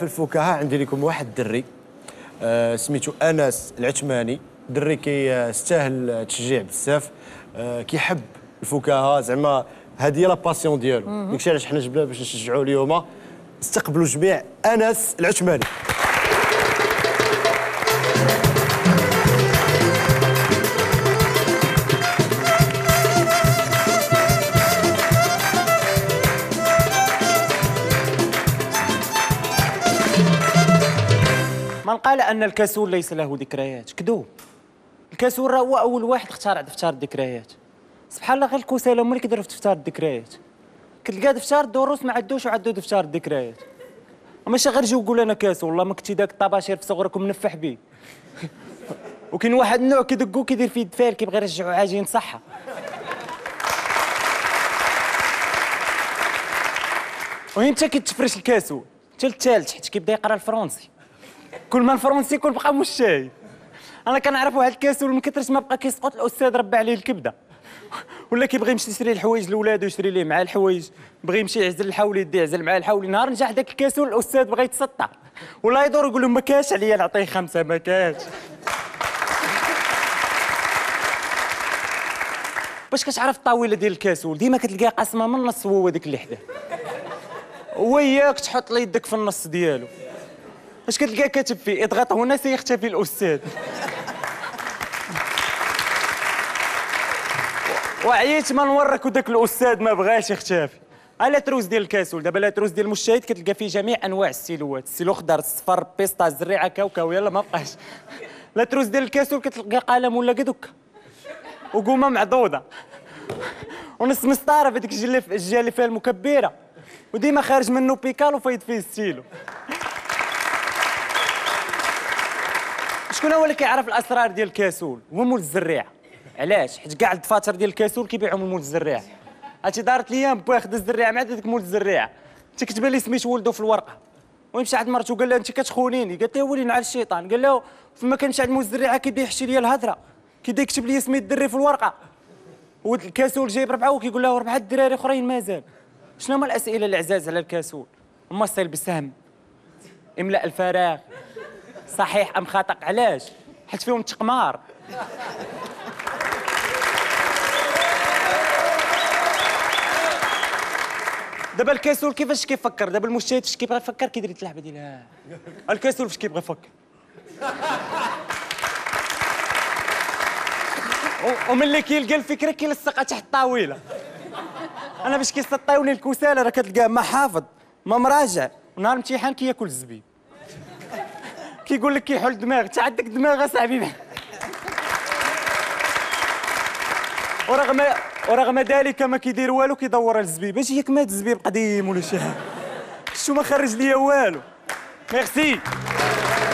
في الفكاهة عندي لكم واحد الدري آه سميتو أنس العثماني. دري كيستاهل تشجيع بزاف آه كيحب الفكاهة. زعما هذه هي la passion ديالو. داكشي علاش حنا جبنا باش نشجعوه اليوم. استقبلوا جميع أنس العثماني. من قال أن الكسول ليس له ذكريات. كذوب الكسول راه هو أول واحد اخترع دفتر الذكريات سبحان الله غير الكسالى هما اللي كيديروا في دفتر الذكريات كتلقى دفتر الدروس ما عندوش وعندو دفتر الذكريات ماشي غير جي وقول أنا كاسول إلا ما كليتي داك الطباشير في صغرك ومنفح بيه. وكاين واحد النوع كيدقو كيدير فيه الدفاير كيبغي يرجعو عاجين صحة. متى كتفرش الكاسو. حتى الثالث حيت كيبدا يقرا الفرنسي كل ما الفرنسي كل بقى مش شاي أنا كنعرف واحد الكاسول من كثرة ما بقى كيسقط الاستاذ ربى عليه الكبدة. ولا كيبغي يمشي يشري الحوايج لولادو يشري ليه مع الحوايج. بغى يمشي يعزل الحولي يدي يعزل معاه الحولي نهار نجح داك الكاسول الاستاذ بغى يتسطع. ولا يدور يقول لهم ما كاش عليا نعطيه خمسة ما كاش. باش كتعرف الطاولة ديال الكاسول ديما كتلقاها قاسمة من النص هو ديك اللي حداه وياك تحط لي يدك في النص ديالو. اش كتلقى كاتب فيه؟ اضغط هنا سيختفي الأستاذ. وعييت ما نورك وداك الأستاذ ما بغاش يختفي. la trousse ديال الكاسول دابا la trousse ديال المجتهد كتلقى فيه جميع أنواع الستيلوات. السيلو خضر الصفر pistache الزريعه كاوكاو يلا ما بقاش. la trousse ديال الكاسول كتلقى قلم ولا كدوكا و gomme معضوضة. ونص مسطاره بديك الجهه اللي فيها المكبرة. وديما خارج منه بيكال وفايد فيه ستيلو شكون هو اللي كيعرف الأسرار ديال الكاسول؟ هو مول الزريعه علاش؟ حيت كاع الدفاتر ديال الكاسول كيبيعهم مول الزريعه هاتي دارت ليا با خد الزريعه مع ديك مول الزريعه انت كتب لي سميت ولده في الورقة. ويمشي عند مرته قال لها أنت كتخونيني. قالت له ولي نعرف الشيطان. قال له فما كنمشي عند مول الزريعه كيبدا يحشي ليا الهضره كيبدا يكتب لي سميت الدري في الورقة. والكاسول جايب ربعة وكيقول له ربعة الدراري أخرين مازال. شنو هما الأسئلة العزاز على الكاسول؟ مصل بالسهم. املاء الفراغ. صحيح أم خطا علاش؟ حيت فيهم تقمار. دابا الكاسول كيفاش كيفكر؟ دابا المشاهد فاش كيبغي يفكر كيدير اللعبة ديال الكاسول فاش كيبغي يفكر. وملي كيلقى الفكرة كيلصقها تحت الطاولة. أنا باش كيسطيوني الكسالى راه كتلقاه ما حافظ ما مراجع. نهار الامتحان كياكل الزبيب كيقول لك كيحل دماغ انت عندك دماغ أصاحبي. ورغم ورغم ذلك ما كيدير والو كيدور الزبيب. اش هي كمات الزبيب قديم ولا شي؟ حاجة شو ما خرج ليا والو. ميرسي.